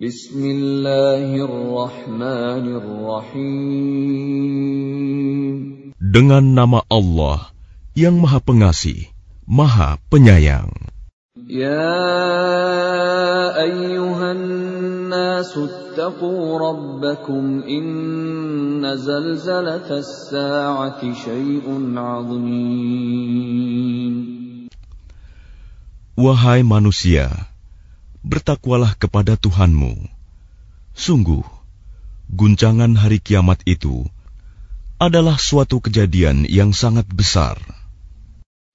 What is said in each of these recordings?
Bismillahirrahmanirrahim. Dengan nama Allah yang Maha Pengasih, Maha Penyayang. Ya ayyuhan rabbakum inna zalzalatas sa'ati syai'un 'adzim. Wahai manusia, bertakwalah kepada Tuhanmu. Sungguh, guncangan hari kiamat itu adalah suatu kejadian yang sangat besar.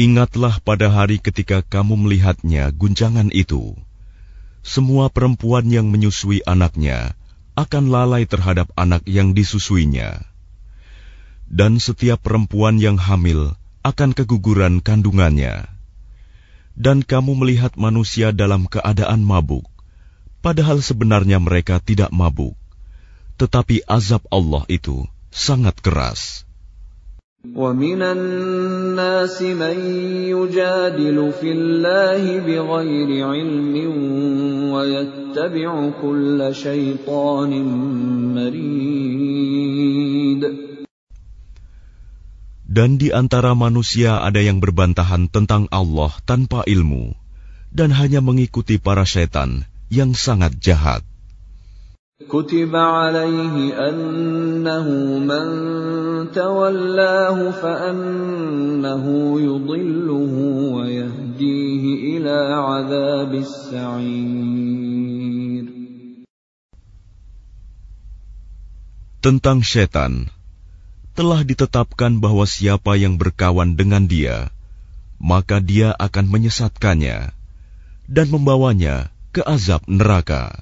Ingatlah pada hari ketika kamu melihatnya guncangan itu. Semua perempuan yang menyusui anaknya akan lalai terhadap anak yang disusuinya. Dan setiap perempuan yang hamil akan keguguran kandungannya. Dan kamu melihat manusia dalam keadaan mabuk, padahal sebenarnya mereka tidak mabuk. Tetapi azab Allah itu sangat keras. ومن الناس من يجادل في الله بغير علم ويتبع كل شيطان مريد Dan di antara manusia ada yang berbantahan tentang Allah tanpa ilmu dan hanya mengikuti para setan yang sangat jahat. كتب عليه أنه من تولاه فأنه يضله ويهديه إلى عذاب السعير Tentang setan, telah ditetapkan bahwa siapa yang berkawan dengan dia, maka dia akan menyesatkannya dan membawanya ke azab neraka.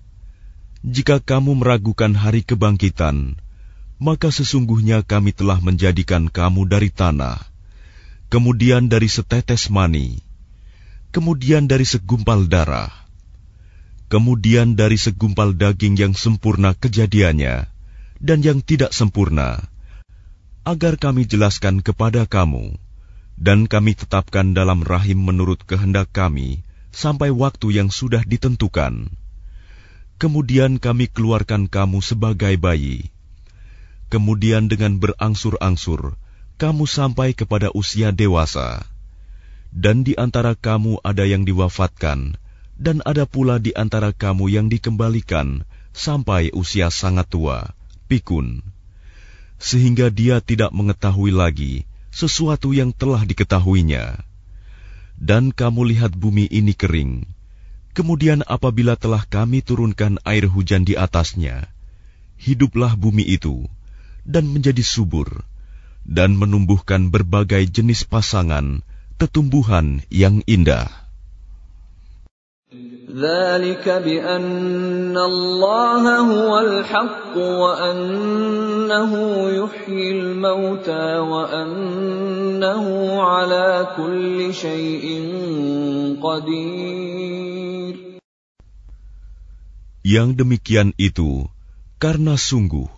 jika kamu meragukan hari kebangkitan, maka sesungguhnya kami telah menjadikan kamu dari tanah, kemudian dari setetes mani, kemudian dari segumpal darah, kemudian dari segumpal daging yang sempurna kejadiannya dan yang tidak sempurna, agar kami jelaskan kepada kamu, dan kami tetapkan dalam rahim menurut kehendak kami sampai waktu yang sudah ditentukan. Kemudian kami keluarkan kamu sebagai bayi. Kemudian dengan berangsur-angsur, kamu sampai kepada usia dewasa. Dan di antara kamu ada yang diwafatkan, dan ada pula di antara kamu yang dikembalikan sampai usia sangat tua, pikun. Sehingga dia tidak mengetahui lagi sesuatu yang telah diketahuinya. Dan kamu lihat bumi ini kering, Kemudian apabila telah kami turunkan air hujan di atasnya, hiduplah bumi itu dan menjadi subur dan menumbuhkan berbagai jenis pasangan tetumbuhan yang indah. Yang demikian itu karena sungguh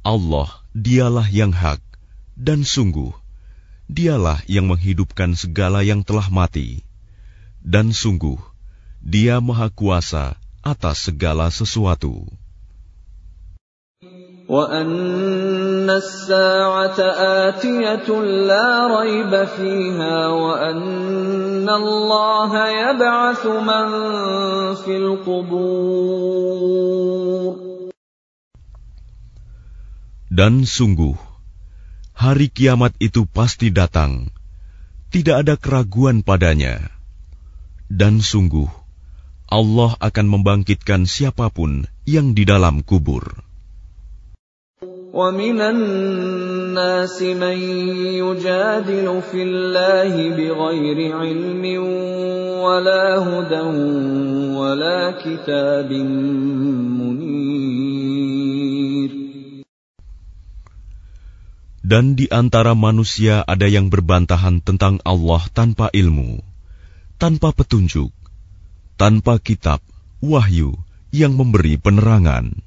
Allah dialah yang hak dan sungguh dialah yang menghidupkan segala yang telah mati dan sungguh dia Maha Kuasa atas segala sesuatu. Dan sungguh, hari kiamat itu pasti datang. Tidak ada keraguan padanya. Dan sungguh, Allah akan membangkitkan siapa pun yang di dalam kubur. ومن الناس من يجادل في الله بغير علم ولا هدى ولا كتاب منير Dan di antara manusia ada yang berbantahan tentang Allah tanpa ilmu, tanpa petunjuk, tanpa kitab, wahyu yang memberi penerangan.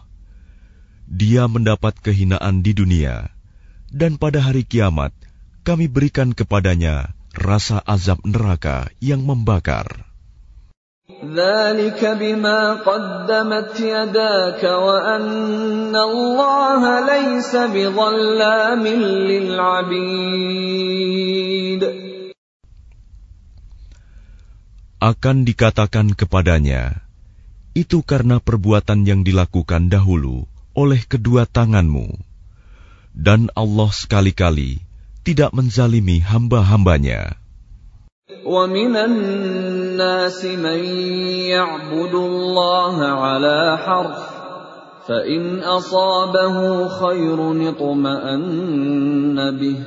Dia mendapat kehinaan di dunia, dan pada hari kiamat kami berikan kepadanya rasa azab neraka yang membakar. akan dikatakan kepadanya, "Itu karena perbuatan yang dilakukan dahulu oleh kedua tanganmu, dan Allah sekali-kali tidak menzalimi hamba-hambanya." ومن الناس من يعبد الله على حرف فإن أصابه خير اطمأن به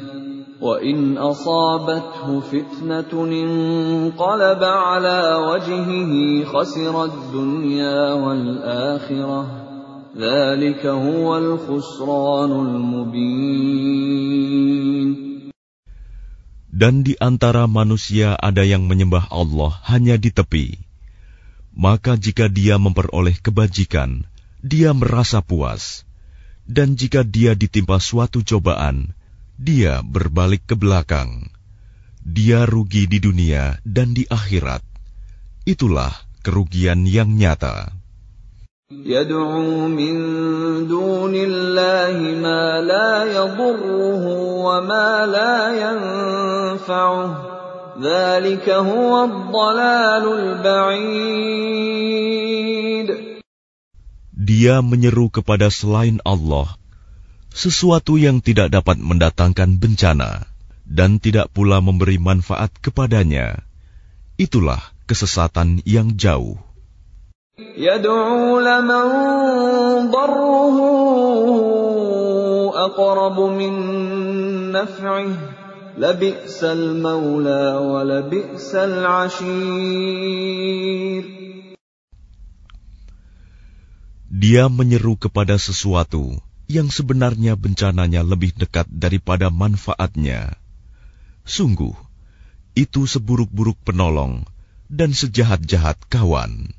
وَإِنْ أَصَابَتْهُ فِتْنَةٌ انقلب على وجهه خسر الدنيا والآخرة dan di antara manusia ada yang menyembah Allah hanya di tepi. Maka jika dia memperoleh kebajikan, dia merasa puas. Dan jika dia ditimpa suatu cobaan, dia berbalik ke belakang. Dia rugi di dunia dan di akhirat. Itulah kerugian yang nyata. يدعو من دون الله ما لا يضره وما لا ينفعه ذلك هو الضلال البعيد Dia menyeru kepada selain Allah sesuatu yang tidak dapat mendatangkan bencana dan tidak pula memberi manfaat kepadanya. Itulah kesesatan yang jauh. Dia menyeru kepada sesuatu yang sebenarnya bencananya lebih dekat daripada manfaatnya. Sungguh, itu seburuk-buruk penolong dan sejahat-jahat kawan.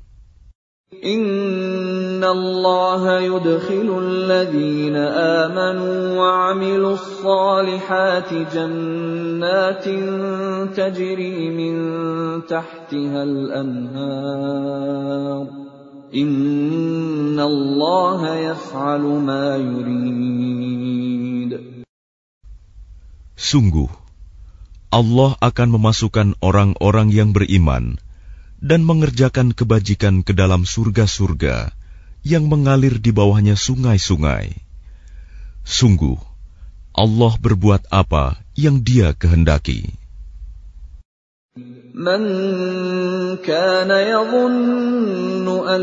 إن الله يدخل الذين آمنوا وعملوا الصالحات جنات تجري من تحتها الأنهار إن الله يفعل ما يريد Sungguh, Allah akan memasukkan orang-orang yang beriman dan mengerjakan kebajikan ke dalam surga-surga yang mengalir di bawahnya sungai-sungai. Sungguh, Allah berbuat apa yang Dia kehendaki. Man kana an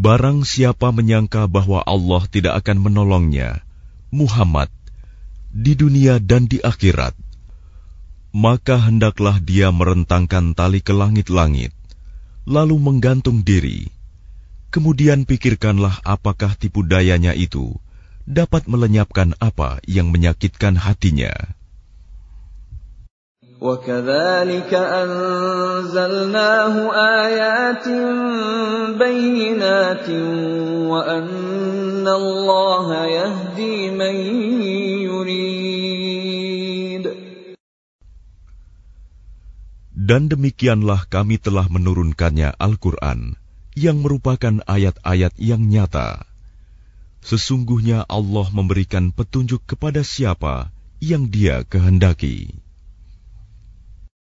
Barang siapa menyangka bahwa Allah tidak akan menolongnya, Muhammad, di dunia dan di akhirat, maka hendaklah dia merentangkan tali ke langit-langit, lalu menggantung diri. Kemudian pikirkanlah apakah tipu dayanya itu dapat melenyapkan apa yang menyakitkan hatinya. وكذلك أنزلناه آيات بينات وأن الله يهدي من يريد Dan demikianlah kami telah menurunkannya Al-Quran yang merupakan ayat-ayat yang nyata. Sesungguhnya Allah memberikan petunjuk kepada siapa yang dia kehendaki.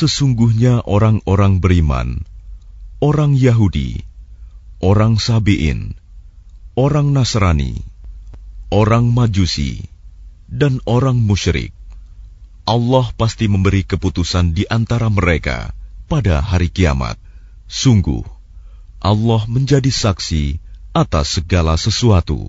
Sesungguhnya orang-orang beriman, orang Yahudi, orang Sabi'in, orang Nasrani, orang Majusi, dan orang musyrik. Allah pasti memberi keputusan di antara mereka pada hari kiamat. Sungguh, Allah menjadi saksi atas segala sesuatu.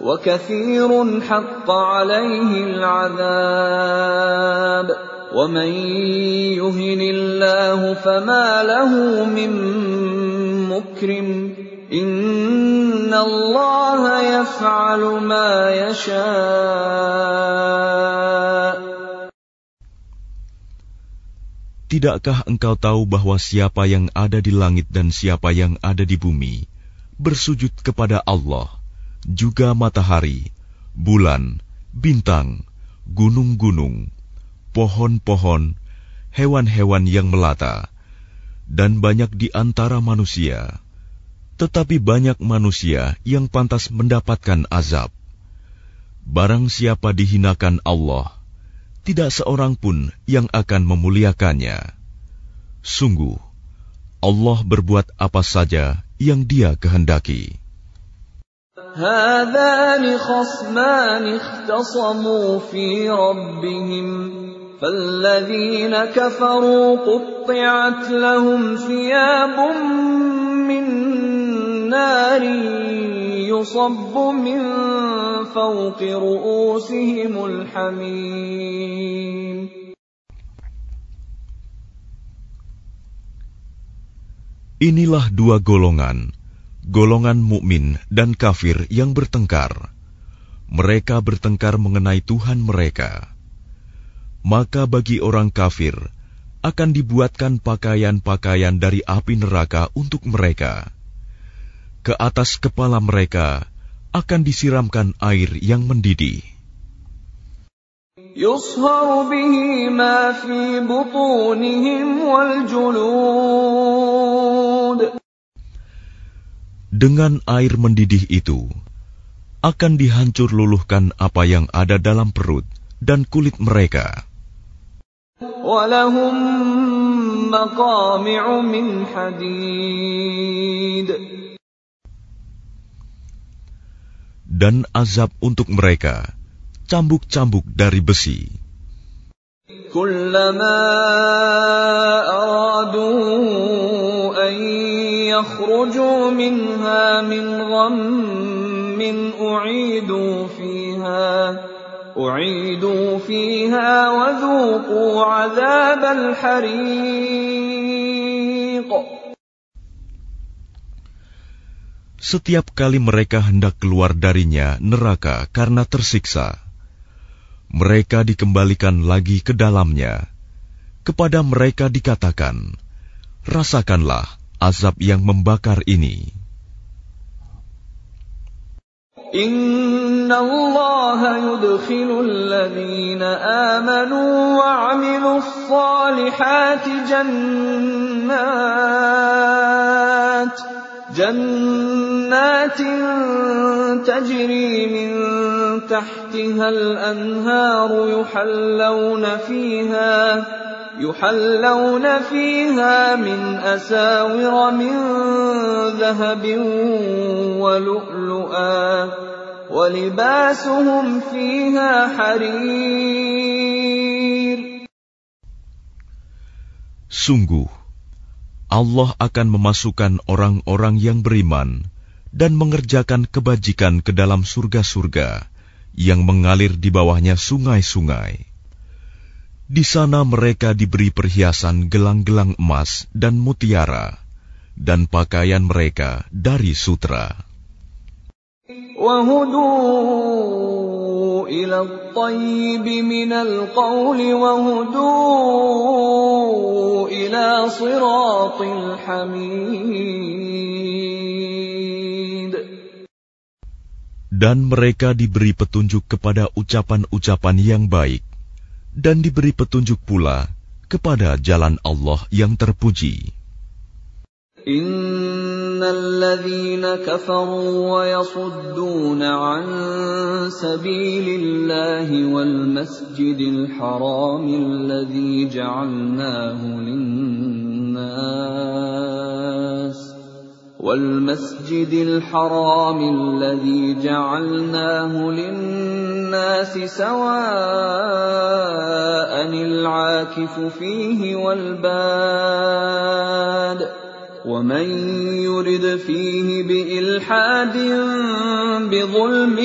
وكثير حق عليه العذاب ومن يهن الله فما له من مكرم إن الله يفعل ما يشاء Tidakkah engkau tahu bahwa siapa yang ada di langit dan siapa yang ada di bumi bersujud kepada Allah, juga matahari, bulan, bintang, gunung-gunung, pohon-pohon, hewan-hewan yang melata, dan banyak di antara manusia. Tetapi banyak manusia yang pantas mendapatkan azab. Barang siapa dihinakan Allah, tidak seorang pun yang akan memuliakannya. Sungguh, Allah berbuat apa saja yang Dia kehendaki. هذان خصمان اختصموا في ربهم فالذين كفروا قطعت لهم ثياب من نار يصب من فوق رؤوسهم الحميم. Inilah dua golongan, golongan mukmin dan kafir yang bertengkar. Mereka bertengkar mengenai Tuhan mereka. Maka bagi orang kafir akan dibuatkan pakaian-pakaian dari api neraka untuk mereka. Ke atas kepala mereka akan disiramkan air yang mendidih. يصهر به ما في بطونهم والجلود dengan air mendidih itu akan dihancur luluhkan apa yang ada dalam perut dan kulit mereka. Dan azab untuk mereka, cambuk-cambuk dari besi. Kullama aradu يخرجوا منها من غم أعيدوا فيها أعيدوا فيها وذوقوا عذاب الحريق Setiap kali mereka hendak keluar darinya neraka karena tersiksa, mereka dikembalikan lagi ke dalamnya. Kepada mereka dikatakan, "Rasakanlah azab yang membakar ini. إن الله يدخل الذين آمنوا وعملوا الصالحات جنات جنات تجري من تحتها الأنهار يحلون فيها يحلون فيها من أساور من ذهب ولؤلؤا ولباسهم فيها حرير Sungguh, Allah akan memasukkan orang-orang yang beriman dan mengerjakan kebajikan ke dalam surga-surga yang mengalir di bawahnya sungai-sungai. Di sana mereka diberi perhiasan gelang-gelang emas dan mutiara, dan pakaian mereka dari sutra. Dan mereka diberi petunjuk kepada ucapan-ucapan yang baik, dan diberi petunjuk pula kepada jalan Allah yang terpuji. إن الذين كفروا ويصدون عن سبيل الله والمسجد الحرام الذي جعلناه للناس والمسجد الحرام الذي جعلناه للناس سواء العاكف فيه والباد ومن يرد فيه بإلحاد بظلم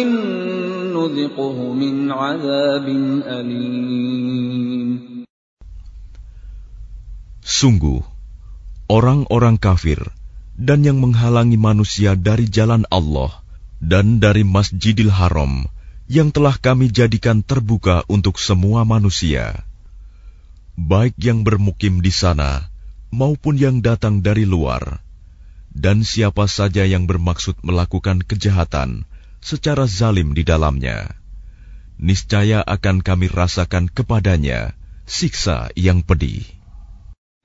نذقه من عذاب أليم. Sungguh, orang-orang kafir dan yang menghalangi manusia dari jalan Allah dan dari Masjidil Haram yang telah kami jadikan terbuka untuk semua manusia, baik yang bermukim di sana maupun yang datang dari luar, dan siapa saja yang bermaksud melakukan kejahatan secara zalim di dalamnya, niscaya akan kami rasakan kepadanya siksa yang pedih.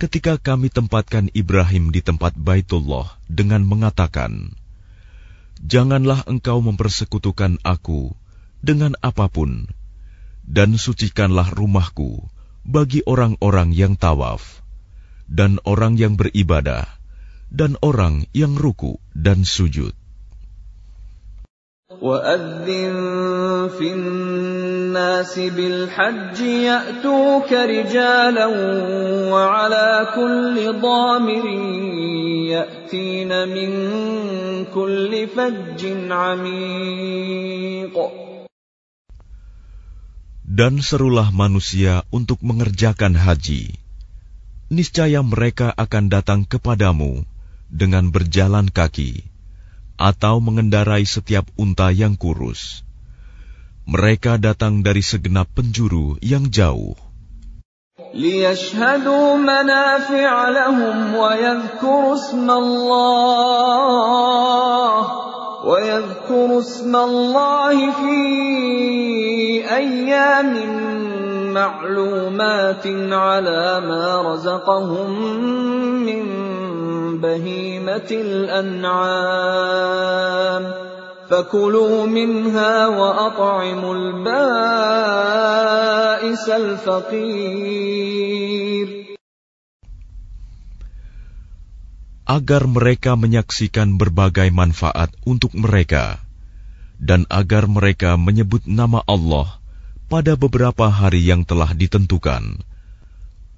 ketika kami tempatkan Ibrahim di tempat Baitullah dengan mengatakan, Janganlah engkau mempersekutukan aku dengan apa pun, dan sucikanlah rumahku bagi orang-orang yang tawaf, dan orang yang beribadah, dan orang yang ruku dan sujud. وأذن في الناس بالحج يأتوك رجالا وعلى كل ضامر يأتين من كل فج عميق Dan serulah manusia untuk mengerjakan haji. Niscaya mereka akan datang kepadamu dengan berjalan kaki atau mengendarai setiap unta yang kurus. Mereka datang dari segenap penjuru yang jauh. ليشهدوا منافع لهم ويذكروا اسم الله ويذكروا اسم الله في أيام معلومات على ما رزقهم من بهيمة الأنعام فكلوا منها وأطعموا البائس الفقير agar mereka menyaksikan berbagai manfaat untuk mereka, dan agar mereka menyebut nama Allah pada beberapa hari yang telah ditentukan,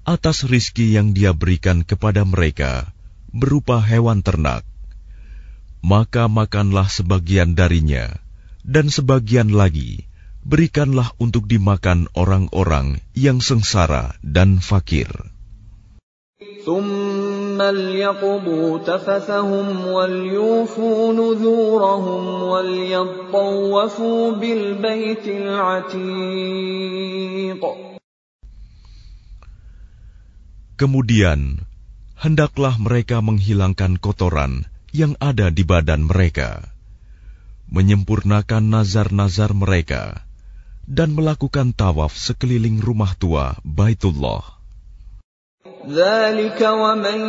atas rizki yang Dia berikan kepada mereka berupa hewan ternak. Maka makanlah sebagian darinya, dan sebagian lagi berikanlah untuk dimakan orang-orang yang sengsara dan fakir. ثم ليقضوا تفثهم وليوفوا نذورهم وليطوفوا بالبيت العتيق Kemudian, hendaklah mereka menghilangkan kotoran yang ada di badan mereka, menyempurnakan nazar-nazar mereka, dan melakukan tawaf sekeliling rumah tua Baitullah. ذلك ومن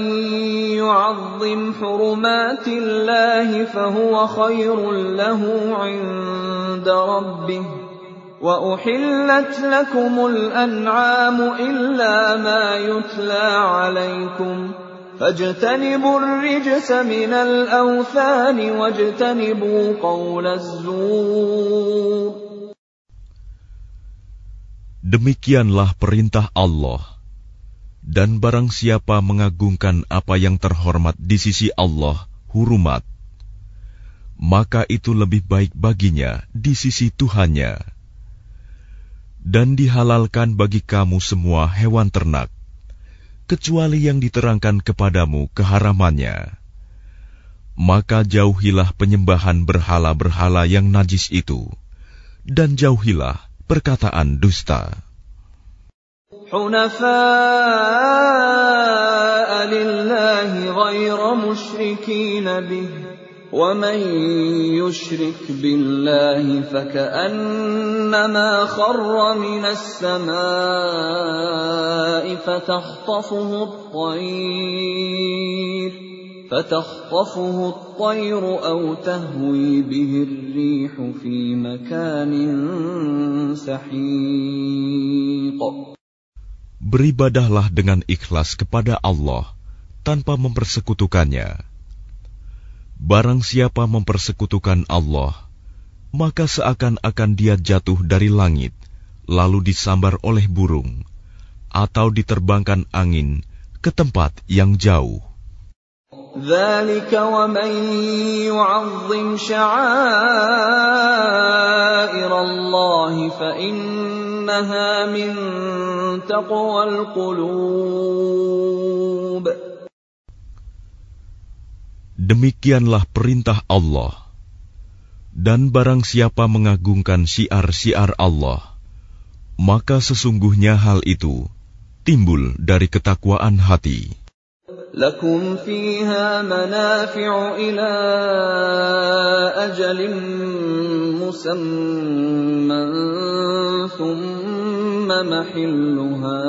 يعظم حرمات الله فهو خير له عند ربه وأحلت لكم الأنعام إلا ما يتلى عليكم فاجتنبوا الرجس من الأوثان واجتنبوا قول الزور Demikianlah perintah Allah. Dan barang siapa mengagungkan apa yang terhormat di sisi Allah, hurumat, maka itu lebih baik baginya di sisi Tuhannya. Dan dihalalkan bagi kamu semua hewan ternak, kecuali yang diterangkan kepadamu keharamannya. Maka jauhilah penyembahan berhala-berhala yang najis itu, dan jauhilah perkataan dusta. حنفاء لله غير مشركين به ومن يشرك بالله فكأنما خر من السماء فتخطفه الطير فتخطفه الطير أو تهوي به الريح في مكان سحيق Beribadahlah dengan ikhlas kepada Allah tanpa mempersekutukannya. Barang siapa mempersekutukan Allah, maka seakan-akan dia jatuh dari langit, lalu disambar oleh burung, atau diterbangkan angin ke tempat yang jauh. ذلك ومن يعظم شعائر الله فإنها من تقوى القلوب Demikianlah perintah Allah. Dan barang siapa mengagungkan syiar-syiar Allah, maka sesungguhnya hal itu timbul dari ketakwaan hati. لكم فيها منافع إلى أجل مسمى ثم محلها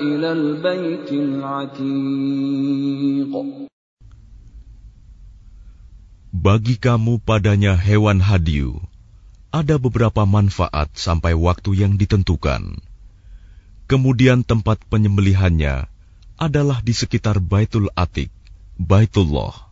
إلى البيت العتيق bagi kamu padanya hewan hadiu, ada beberapa manfaat sampai waktu yang ditentukan. Kemudian tempat penyembelihannya adalah di sekitar Baitul Atik, Baitullah.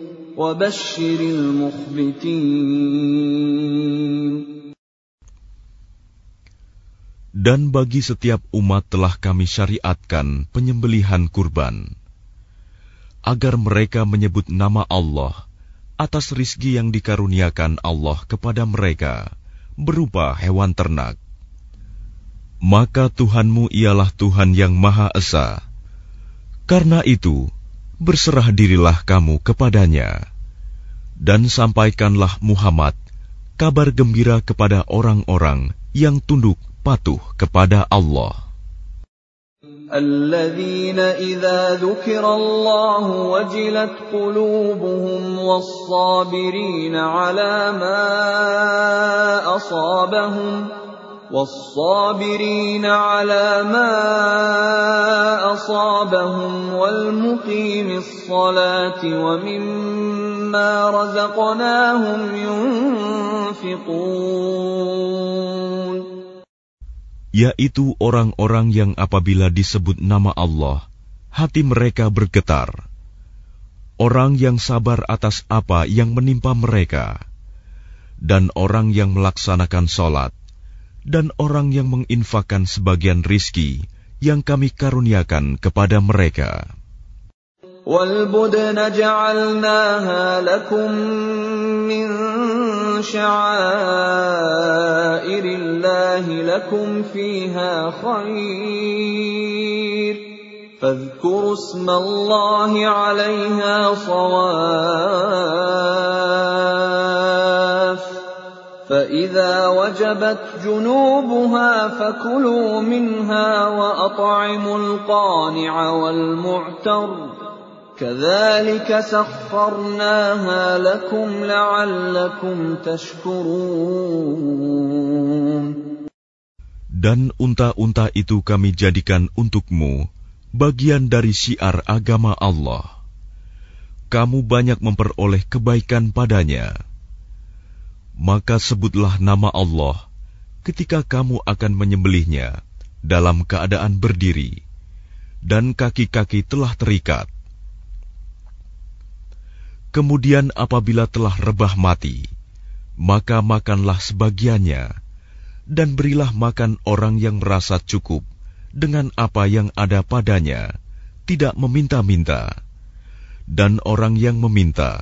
Dan bagi setiap umat telah kami syariatkan penyembelihan kurban, agar mereka menyebut nama Allah atas rizki yang dikaruniakan Allah kepada mereka berupa hewan ternak. Maka Tuhanmu ialah Tuhan yang Maha Esa. Karena itu, berserah dirilah kamu kepadanya Dan sampaikanlah Muhammad kabar gembira kepada orang-orang yang tunduk patuh kepada Allah. الذين إذا ذكر الله وجلت قلوبهم والصابرين على ما أصابهم والصابرين على ما أصابهم والمقيم الصلاة ومما رزقناهم ينفقون yaitu orang-orang yang apabila disebut nama Allah, hati mereka bergetar. Orang yang sabar atas apa yang menimpa mereka, dan orang yang melaksanakan sholat, dan orang yang menginfakkan sebagian rizki yang kami karuniakan kepada mereka. والبدن جعلناها لكم من شعائر الله لكم فيها خير فاذكروا اسم الله عليها صواف فإذا وجبت جنوبها فكلوا منها وأطعموا القانع والمعتر كذلك سخرناها لكم لعلكم تشكرون Dan unta-unta itu kami jadikan untukmu bagian dari syiar agama Allah. Kamu banyak memperoleh kebaikan padanya. Maka sebutlah nama Allah ketika kamu akan menyembelihnya dalam keadaan berdiri, dan kaki-kaki telah terikat. Kemudian apabila telah rebah mati, maka makanlah sebagiannya, dan berilah makan orang yang merasa cukup dengan apa yang ada padanya, tidak meminta-minta, dan orang yang meminta.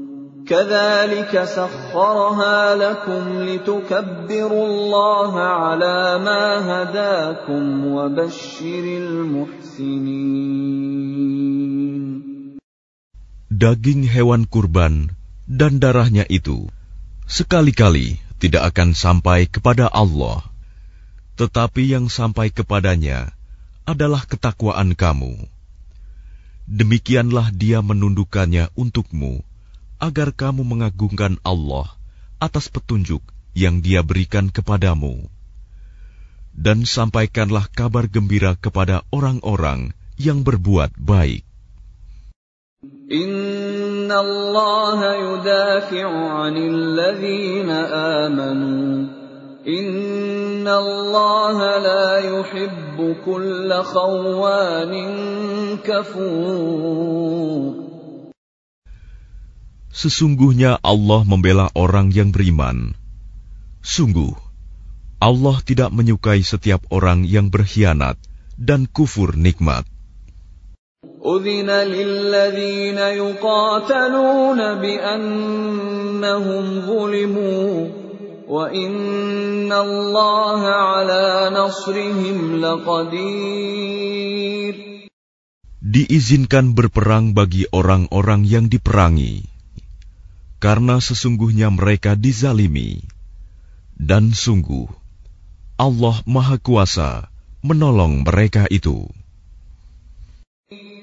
كذلك سخرها لكم لتكبروا الله على ما هداكم وبشر المحسنين Daging hewan kurban dan darahnya itu sekali-kali tidak akan sampai kepada Allah, tetapi yang sampai kepadanya adalah ketakwaan kamu. Demikianlah Dia menundukkannya untukmu, agar kamu mengagungkan Allah atas petunjuk yang Dia berikan kepadamu, dan sampaikanlah kabar gembira kepada orang-orang yang berbuat baik. Inna Allah yudafi'u 'anil ladzina amanu. Inna Allah la yuhibbu kulla khawwanin kafur. Sesungguhnya Allah membela orang yang beriman. Sungguh, Allah tidak menyukai setiap orang yang berkhianat dan kufur nikmat. أذن للذين يقاتلون بأنهم ظلموا وإن الله على نصرهم لقدير Diizinkan berperang bagi orang-orang yang diperangi, karena sesungguhnya mereka dizalimi, dan sungguh Allah Maha Kuasa menolong mereka itu.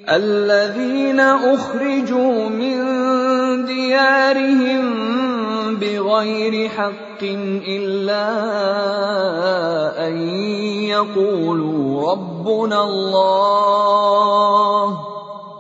الذين أخرجوا من ديارهم بغير حق إلا أن يقولوا ربنا الله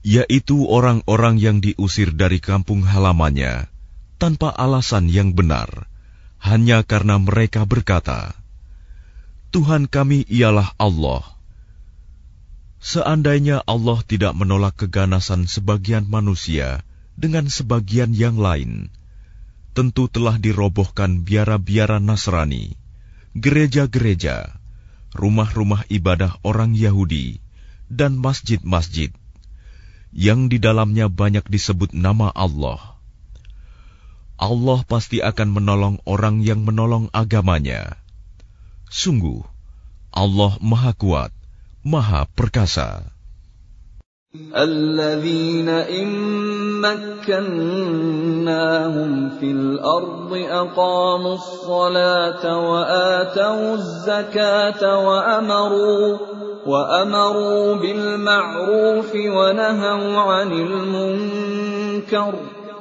yaitu orang-orang yang diusir dari kampung halamannya tanpa alasan yang benar, hanya karena mereka berkata, "Tuhan kami ialah Allah." Seandainya Allah tidak menolak keganasan sebagian manusia dengan sebagian yang lain, tentu telah dirobohkan biara-biara Nasrani, gereja-gereja, rumah-rumah ibadah orang Yahudi, dan masjid-masjid yang di dalamnya banyak disebut nama Allah. Allah pasti akan menolong orang yang menolong agamanya. Sungguh, Allah Maha Kuat, Maha Perkasa. الذين إن مكناهم في الأرض أقاموا الصلاة وآتوا الزكاة وأمروا وأمروا بالمعروف ونهوا عن المنكر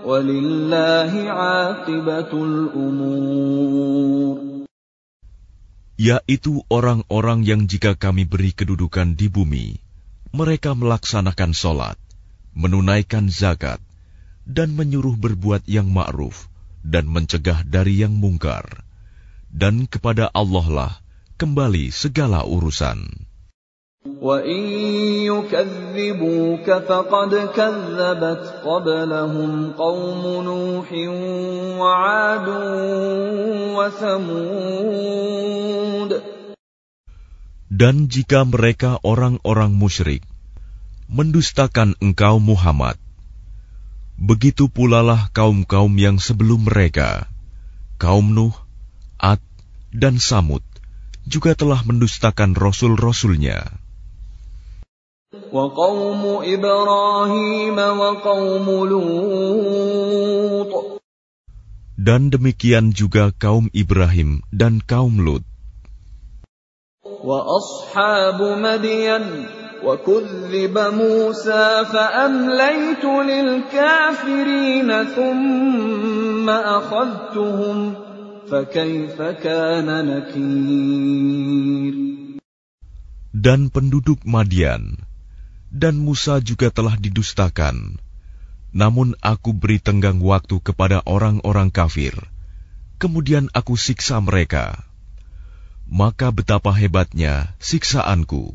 ولله عاقبة الأمور yaitu orang-orang yang jika kami beri kedudukan di bumi, mereka melaksanakan sholat, menunaikan zakat, dan menyuruh berbuat yang ma'ruf dan mencegah dari yang mungkar. Dan kepada Allah lah kembali segala urusan. وَإِن يُكَذِّبُوكَ فَقَدْ كَذَّبَتْ قَبْلَهُمْ قَوْمُ نُوحٍ وَعَادٌ وَثَمُودُ Dan jika mereka orang-orang musyrik mendustakan engkau Muhammad, begitu pula lah kaum-kaum yang sebelum mereka, kaum Nuh, Ad, dan Samud, juga telah mendustakan rasul-rasulnya. وقوم إبراهيم وقوم لوط Dan demikian juga kaum Ibrahim dan kaum Lut. وأصحاب مدين وكذب موسى فأمليت للكافرين ثم أخذتهم فكيف كان نكير Dan penduduk Madian dan Musa juga telah didustakan. Namun aku beri tenggang waktu kepada orang-orang kafir. Kemudian aku siksa mereka. Maka betapa hebatnya siksaanku.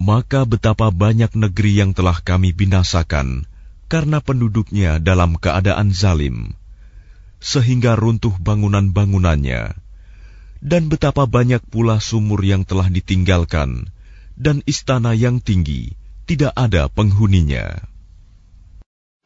Maka betapa banyak negeri yang telah kami binasakan karena penduduknya dalam keadaan zalim, sehingga runtuh bangunan-bangunannya, dan betapa banyak pula sumur yang telah ditinggalkan, dan istana yang tinggi tidak ada penghuninya.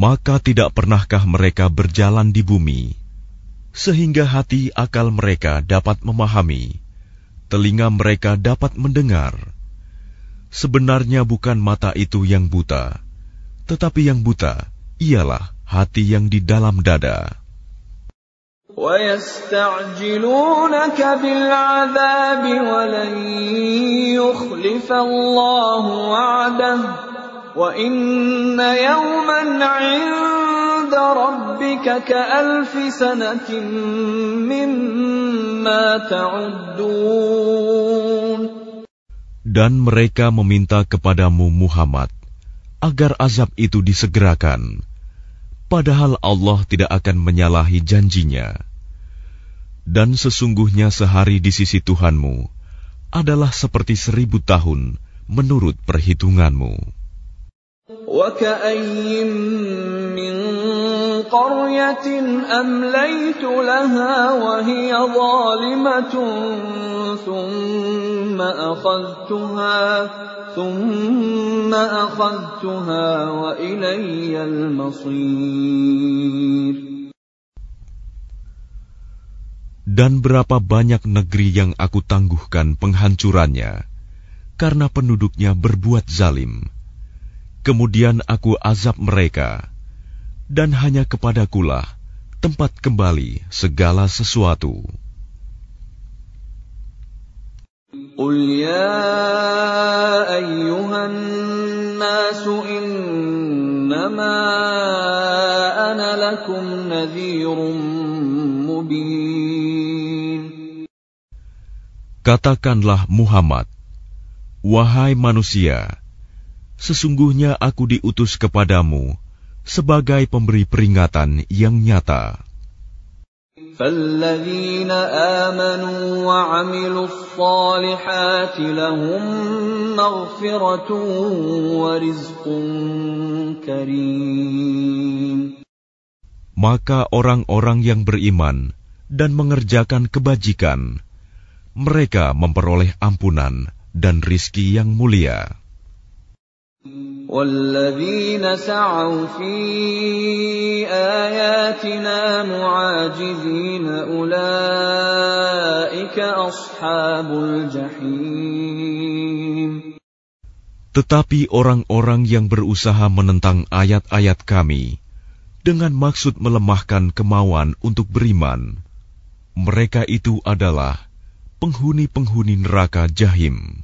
Maka tidak pernahkah mereka berjalan di bumi, sehingga hati akal mereka dapat memahami, telinga mereka dapat mendengar. Sebenarnya bukan mata itu yang buta, tetapi yang buta ialah hati yang di dalam dada. ويستعجلونك بالعذاب ولن يخلف الله وعده وإن يوما عند ربك كألف سنة مما تعدون Dan mereka meminta kepadamu Muhammad agar azab itu disegerakan, padahal Allah tidak akan menyalahi janjinya. Dan sesungguhnya sehari di sisi Tuhanmu adalah seperti seribu tahun menurut perhitunganmu. وكأي من قرية أمليت لها وهي ظالمة ثم أخذتها ثم أخذتها وإلي المصير Dan berapa banyak negeri yang aku tangguhkan penghancurannya, karena penduduknya berbuat zalim. Kemudian aku azab mereka, dan hanya kepadakulah tempat kembali segala sesuatu. قل يا أيها الناس إنما أنا لكم نذير مبين Katakanlah Muhammad, wahai manusia, sesungguhnya aku diutus kepadamu sebagai pemberi peringatan yang nyata. فالذين آمنوا وعملوا الصالحات لهم مغفرة ورزق كريم Maka orang-orang yang beriman dan mengerjakan kebajikan, mereka memperoleh ampunan dan rizki yang mulia. والذين سعوا في آياتنا معاجزين أولئك أصحاب الجحيم Tetapi orang-orang yang berusaha menentang ayat-ayat kami dengan maksud melemahkan kemauan untuk beriman, mereka itu adalah penghuni-penghuni neraka jahim.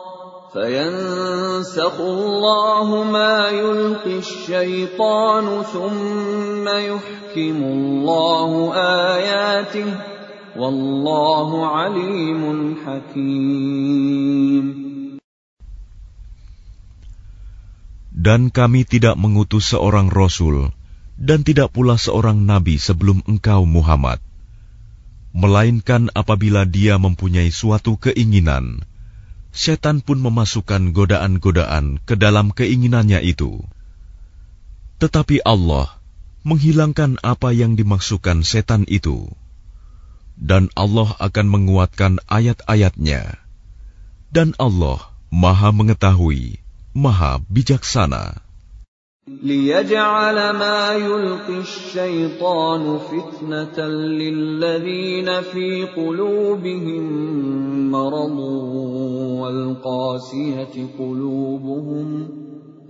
فينسخ الله ما يلقي الشيطان ثم يحكم الله آياته والله عليم حكيم Dan kami tidak mengutus seorang rasul dan tidak pula seorang nabi sebelum engkau Muhammad, melainkan apabila dia mempunyai suatu keinginan, setan pun memasukkan godaan-godaan ke dalam keinginannya itu. Tetapi Allah menghilangkan apa yang dimaksudkan setan itu. Dan Allah akan menguatkan ayat-ayatnya. Dan Allah maha mengetahui, maha bijaksana. ليجعل ما يلقي الشيطان فتنة للذين في قلوبهم مرض والقاسية قلوبهم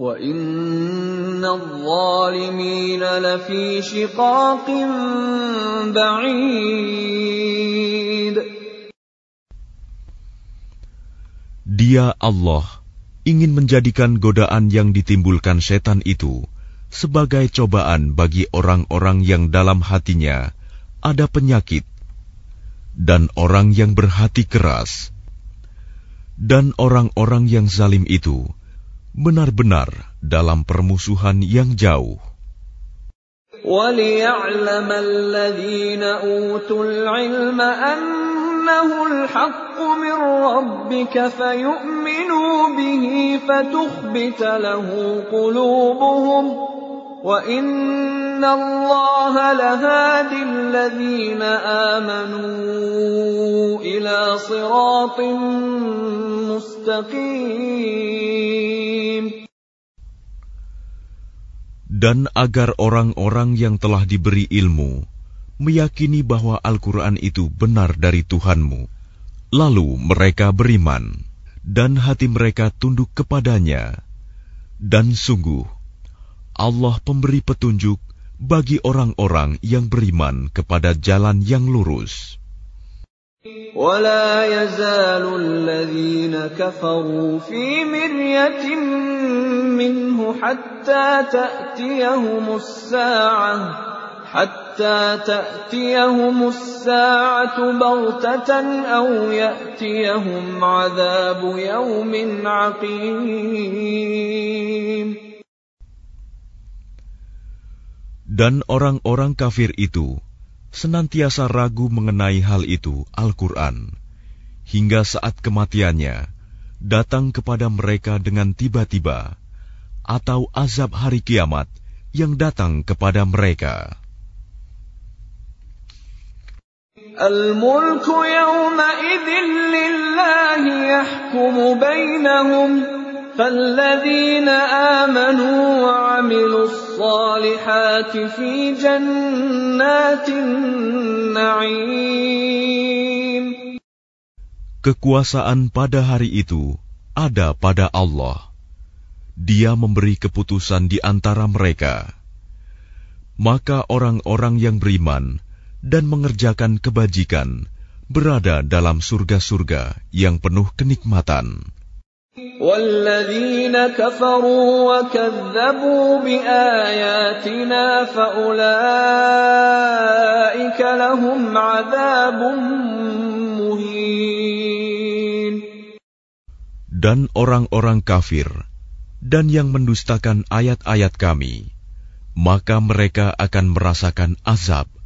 وَإِنَّ الظَّالِمِينَ لَفِي شِقَاقٍ بَعِيدٍ. Dia Allah. ingin menjadikan godaan yang ditimbulkan setan itu sebagai cobaan bagi orang-orang yang dalam hatinya ada penyakit dan orang yang berhati keras dan orang-orang yang zalim itu benar-benar dalam permusuhan yang jauh. وَلِيَعْلَمَ الَّذِينَ أُوتُوا الْعِلْمَ أَنَّهُ الْحَقُّ مِنْ رَبِّكَ فَيُؤْمِنُوا بِهِ فَتُخْبِتَ لَهُ قُلُوبُهُمْ وَإِنَّ اللَّهَ لَهَادِ الَّذِينَ آمَنُوا إِلَى صِرَاطٍ مُسْتَقِيمٍ. Dan agar orang-orang yang telah diberi ilmu meyakini bahwa Al-Quran itu benar dari Tuhanmu, lalu mereka beriman, dan hati mereka tunduk kepadanya, dan sungguh Allah pemberi petunjuk bagi orang-orang yang beriman kepada jalan yang lurus. ولا يزال الذين كفروا في مرية منه حتى تأتيهم الساعة حتى تأتيهم الساعة بغتة أو يأتيهم عذاب يوم عقيم Dan orang-orang kafir itu senantiasa ragu mengenai hal itu, Al-Quran, hingga saat kematiannya datang kepada mereka dengan tiba-tiba, atau azab hari kiamat yang datang kepada mereka. الملك يومئذ لله يحكم بينهم فالذين آمنوا وعملوا الصالحات في جنات النعيم Kekuasaan pada hari itu ada pada Allah. Dia memberi keputusan di antara mereka. Maka orang-orang yang beriman dan mengerjakan kebajikan berada dalam surga-surga yang penuh kenikmatan. والذين كفروا وكذبوا بآياتنا فأولئك لهم عذاب مهين Dan orang-orang kafir dan yang mendustakan ayat-ayat kami, maka mereka akan merasakan azab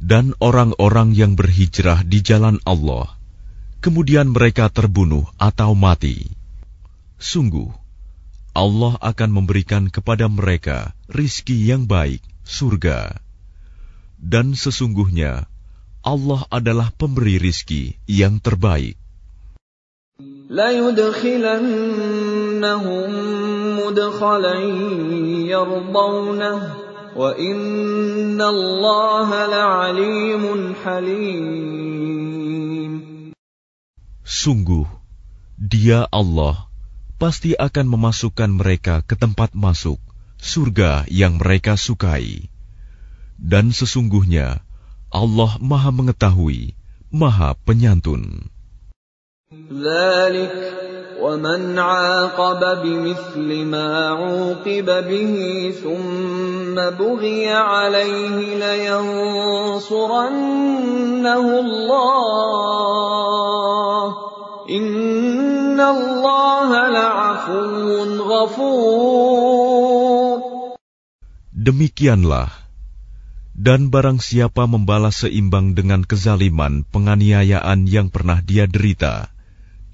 Dan orang-orang yang berhijrah di jalan Allah, kemudian mereka terbunuh atau mati. Sungguh, Allah akan memberikan kepada mereka rizki yang baik, surga. Dan sesungguhnya, Allah adalah pemberi rizki yang terbaik. ليدخلنهم مدخلا يرضونه Sungguh, dia Allah pasti akan memasukkan mereka ke tempat masuk, surga yang mereka sukai. Dan sesungguhnya, Allah maha mengetahui, maha penyantun. ومن عاقب بمثل ما عوقب به ثم بغي عليه لينصرنه الله إن الله لعفو غفور Demikianlah dan barang siapa membalas seimbang dengan kezaliman penganiayaan yang pernah dia derita,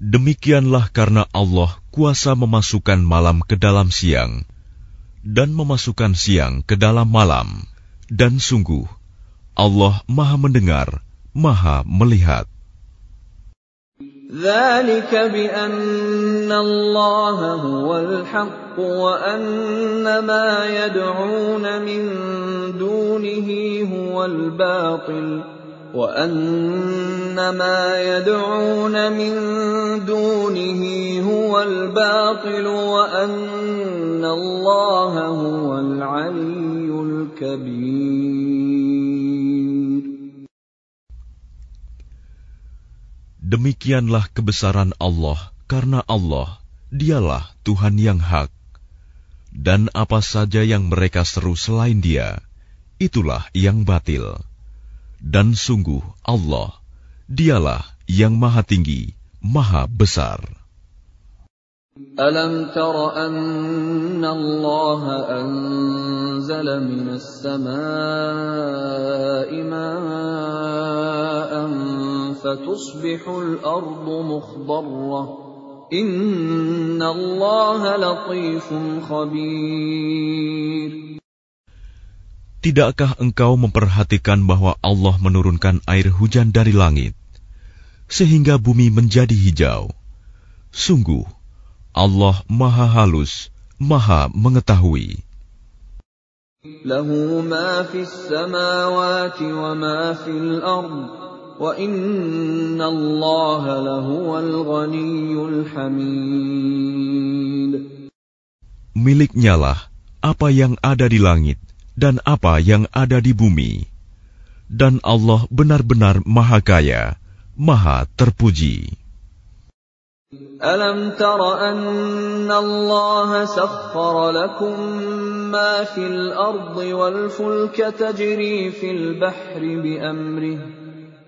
Demikianlah karena Allah kuasa memasukkan malam ke dalam siang dan memasukkan siang ke dalam malam. Dan sungguh, Allah Maha Mendengar, Maha Melihat. ذلك بأن الله هو الحق وأن ما يدعون من دونه هو الباطل وأن ما يدعون من دونه هو الباطل وأن الله هو العلي الكبير Demikianlah kebesaran Allah, karena Allah, dialah Tuhan yang hak. Dan apa saja yang mereka seru selain dia, itulah yang batil. Dan sungguh Allah, dialah yang maha tinggi, maha besar. ألم تر أن الله أنزل من السماء ماء فتصبح الأرض مخضرة إن الله لطيف خبير Tidakkah engkau memperhatikan bahwa Allah menurunkan air hujan dari langit, sehingga bumi menjadi hijau? Sungguh, Allah maha halus, maha mengetahui. له ما في السماوات وما في الأرض وإن Miliknya lah apa yang ada di langit dan apa yang ada di bumi. Dan Allah benar-benar maha kaya, maha terpuji. Alam tara anna Allah sakhkhara lakum ma fil ardi wal fulka tajri fil bahri bi amrihi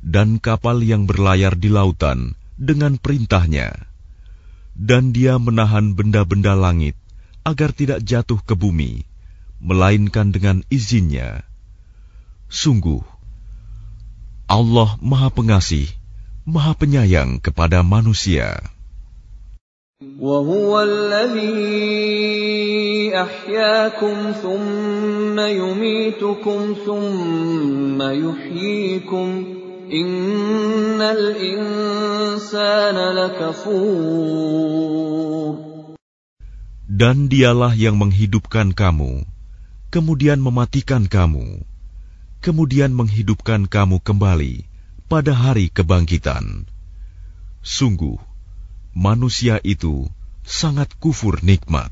dan kapal yang berlayar di lautan dengan perintahnya dan dia menahan benda-benda langit agar tidak jatuh ke bumi melainkan dengan izinnya sungguh Allah Maha Pengasih Maha Penyayang kepada manusia وهو الذي أحياكم ثم يميتكم ثم يحييكم Innal insana lakafur. Dan dialah yang menghidupkan kamu, kemudian mematikan kamu, kemudian menghidupkan kamu kembali pada hari kebangkitan. Sungguh, manusia itu sangat kufur nikmat.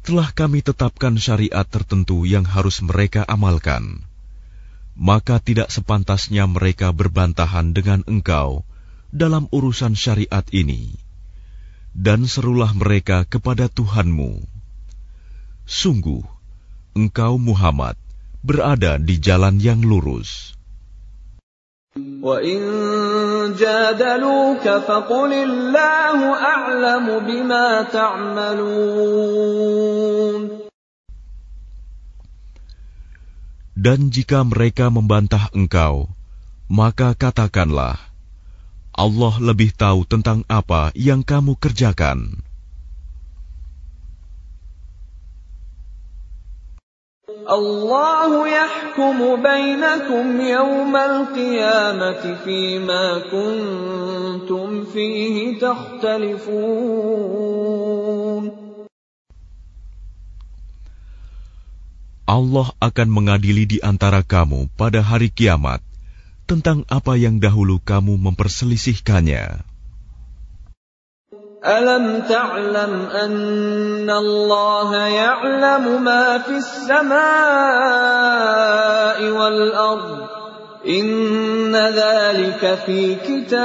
telah kami tetapkan syariat tertentu yang harus mereka amalkan. Maka tidak sepantasnya mereka berbantahan dengan engkau dalam urusan syariat ini. Dan serulah mereka kepada Tuhanmu. Sungguh, engkau Muhammad berada di jalan yang lurus. Wa in جادلوك فقل الله أعلم بما تعملون Dan jika mereka membantah engkau, maka katakanlah, Allah lebih tahu tentang apa yang kamu kerjakan. Allah بينكم يوم القيامة فيما كنتم فيه تختلفون. Allah akan mengadili di antara kamu pada hari kiamat tentang apa yang dahulu kamu memperselisihkannya. Alam ta'lam anna Allah ya'lamu ma samai wal ard. Inna fi kitab.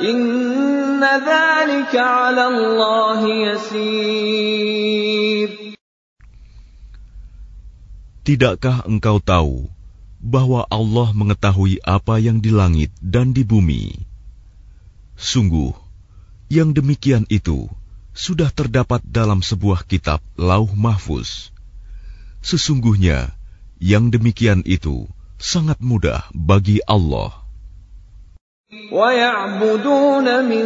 Inna ala Allah Tidakkah engkau tahu bahwa Allah mengetahui apa yang di langit dan di bumi? Sungguh, yang demikian itu sudah terdapat dalam sebuah kitab Lauh Mahfuz. Sesungguhnya, yang demikian itu sangat mudah bagi Allah. ويعبدون من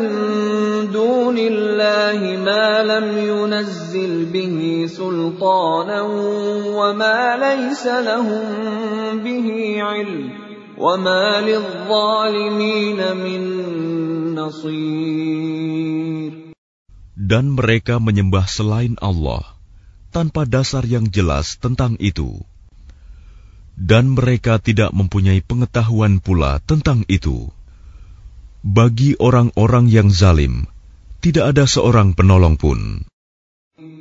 دون الله ما لم ينزل به سلطانا وما ليس لهم به علم وما للظالمين من نصير Dan mereka menyembah selain Allah tanpa dasar yang jelas tentang itu. Dan mereka tidak mempunyai pengetahuan pula tentang itu. Bagi orang-orang yang zalim, tidak ada seorang penolong pun.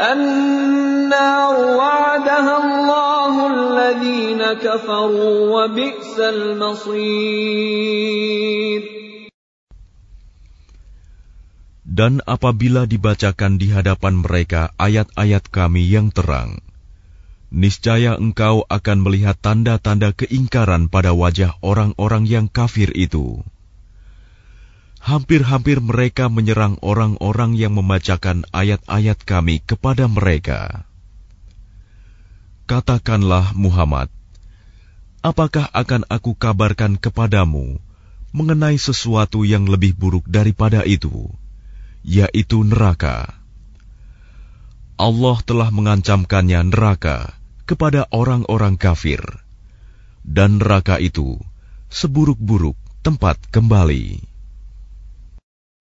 النار وعدها الله الذين كفروا وبئس المصير Dan apabila dibacakan di hadapan mereka ayat-ayat kami yang terang, niscaya engkau akan melihat tanda-tanda keingkaran pada wajah orang-orang yang kafir itu. Hampir-hampir mereka menyerang orang-orang yang membacakan ayat-ayat kami kepada mereka. Katakanlah Muhammad, apakah akan aku kabarkan kepadamu mengenai sesuatu yang lebih buruk daripada itu, yaitu neraka? Allah telah mengancamkannya neraka kepada orang-orang kafir, dan neraka itu seburuk-buruk tempat kembali.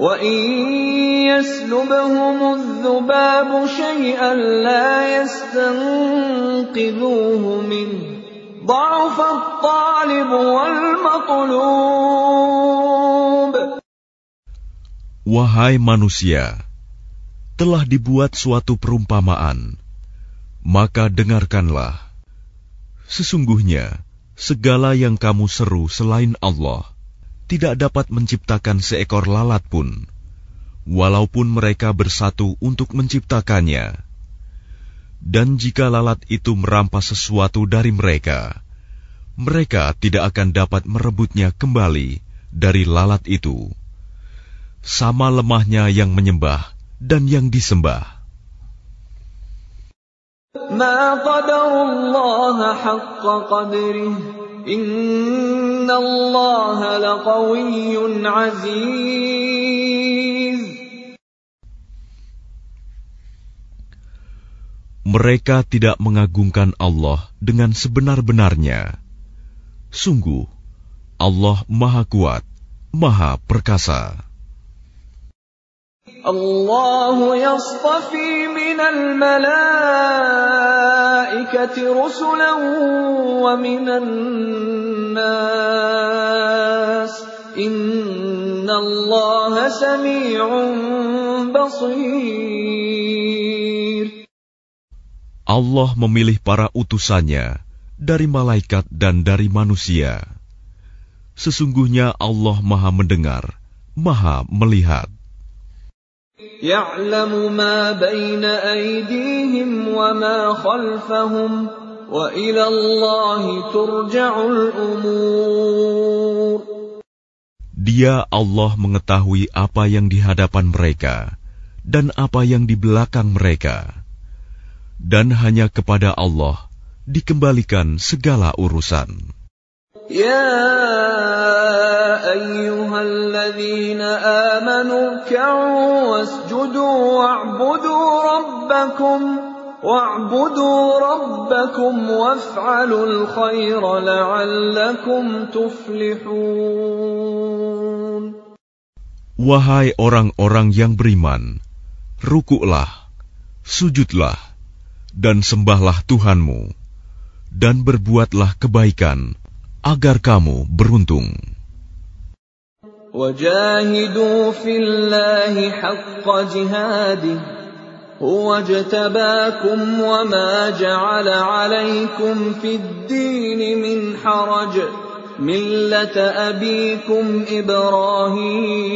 وإن يسلبهم الذباب شيئا لا يستنقذوه منه ضعف الطالب والمطلوب Wahai manusia, telah dibuat suatu perumpamaan, maka dengarkanlah. Sesungguhnya, segala yang kamu seru selain Allah tidak dapat menciptakan seekor lalat pun, walaupun mereka bersatu untuk menciptakannya. Dan jika lalat itu merampas sesuatu dari mereka, mereka tidak akan dapat merebutnya kembali dari lalat itu. Sama lemahnya yang menyembah dan yang disembah. ما قدروا الله حق قدره mereka tidak mengagungkan Allah dengan sebenar-benarnya. Sungguh, Allah Maha Kuat, Maha Perkasa. الله يصطفي من الملائكة رسلا ومن الناس إن الله سميع بصير Allah memilih para utusannya dari malaikat dan dari manusia. Sesungguhnya Allah Maha Mendengar, Maha Melihat. يعلم ما بين أيديهم وما خلفهم وإلى الله ترجع الأمور Dia Allah mengetahui apa yang di hadapan mereka dan apa yang di belakang mereka. Dan hanya kepada Allah dikembalikan segala urusan. يا أيها الذين آمنوا اركعوا واسجدوا واعبدوا ربكم واعبدوا ربكم وافعلوا الخير لعلكم تفلحون Wahai orang-orang yang beriman, rukuklah, sujudlah, dan sembahlah Tuhanmu, dan berbuatlah kebaikan, agar kamu beruntung. وجاهدوا في الله حق جهاده هو اجتباكم وما جعل عليكم في الدين من حرج ملة أبيكم إبراهيم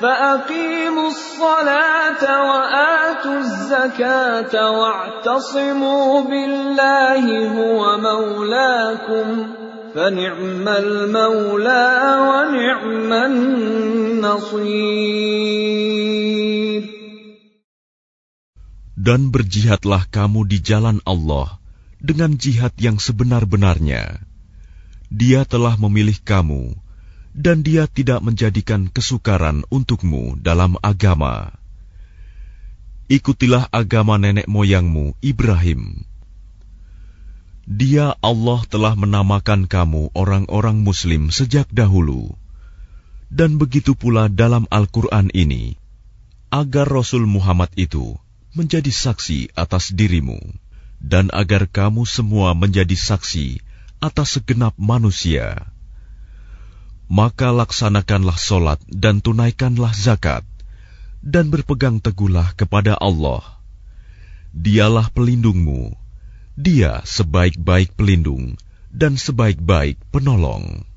فأقيموا الصلاة وآتوا الزكاة واعتصموا بالله هو مولاكم فنعم المولى ونعم النصير Dan berjihadlah kamu di jalan Allah dengan jihad yang sebenar-benarnya. Dia telah memilih kamu, dan Dia tidak menjadikan kesukaran untukmu dalam agama. Ikutilah agama nenek moyangmu, Ibrahim. Dia Allah telah menamakan kamu orang-orang Muslim sejak dahulu, dan begitu pula dalam Al-Quran ini, agar Rasul Muhammad itu menjadi saksi atas dirimu, dan agar kamu semua menjadi saksi atas segenap manusia. Maka laksanakanlah solat dan tunaikanlah zakat, dan berpegang teguhlah kepada Allah. Dialah pelindungmu, dia sebaik-baik pelindung dan sebaik-baik penolong.